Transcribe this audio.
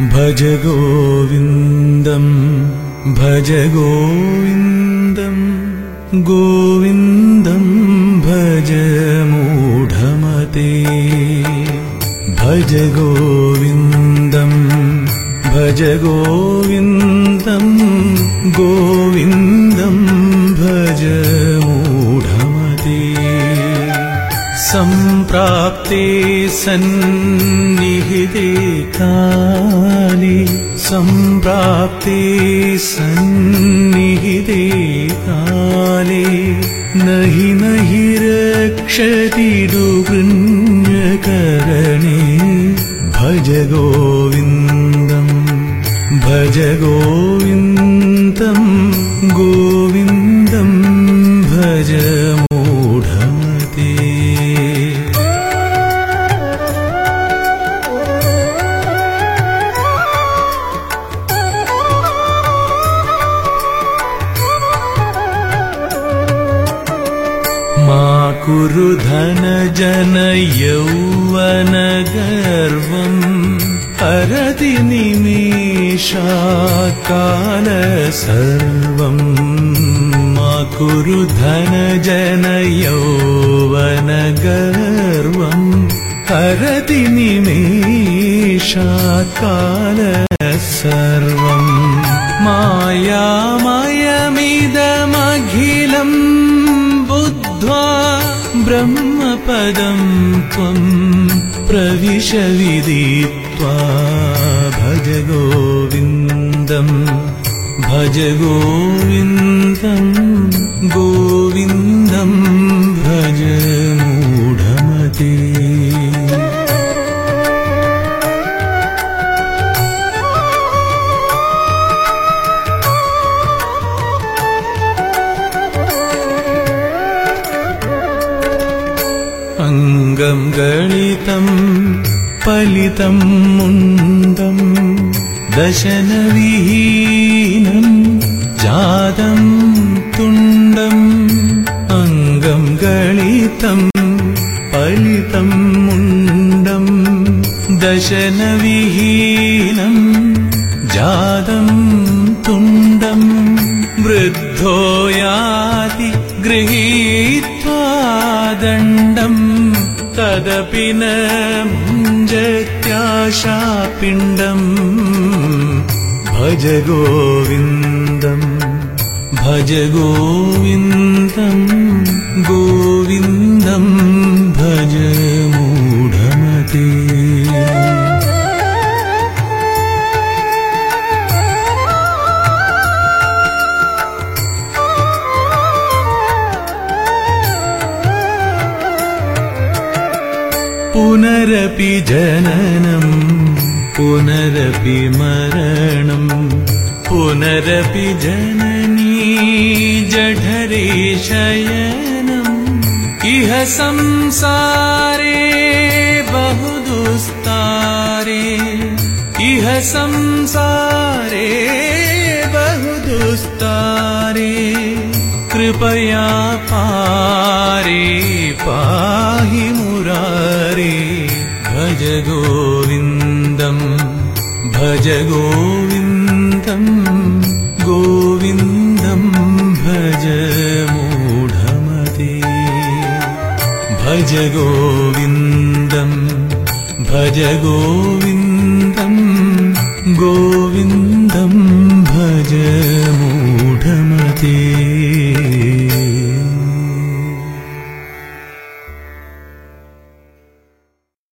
भज गोविन्दम् भज गोविन्दम् भज मूढमते। भज गोविन्दम् भज गोविन्दम् गोविन्दम् भज मूढमते। सम्प्राप्ते सन्निहिते सम्प्राप्ते सन्निहिते काले नहि नहि रक्षति गोविन्दम् भज गोविन्दम् गोविन्दम् कुरु यौवनगर्वम् हरति निमेषात्काल सर्वम् मा कुरु धनजन यौवनगर्वम् हरति निमेषात्काल सर्वम् मायामयमिदमखिलम् बुद्ध्वा ब्रह्मपदम् त्वम् प्रविश विदित्वा भज गोविन्दम् അംഗം ഗണിതം പലിതം മുണ്ടം ദശനവിഹീനം ജാതം തുണ്ടം അംഗം ഗണിതം പലിതം മുണ്ടം ദശനവിഹീനം ജാതം തുണ്ടം വൃദ്ധോയാതി ഗൃഹീത്വാദണ്ഡ तदपि न मुञ्जत्याशापिण्डम् भज गोविन्दम् भज गोविन्दम् गोविन्दम् पुनरपि जननम् पुनरपि मरणम् पुनरपि जननी जठरे शयनम् इह संसारे बहुदुस्तारे इह संसारे बहुदुस्तारे कृपया पारे मुरारे गोविन्दम् भज गोविन्दम् भज मूढमते। भज गोविन्दम् भज गोविन्दम् गोविन्दम्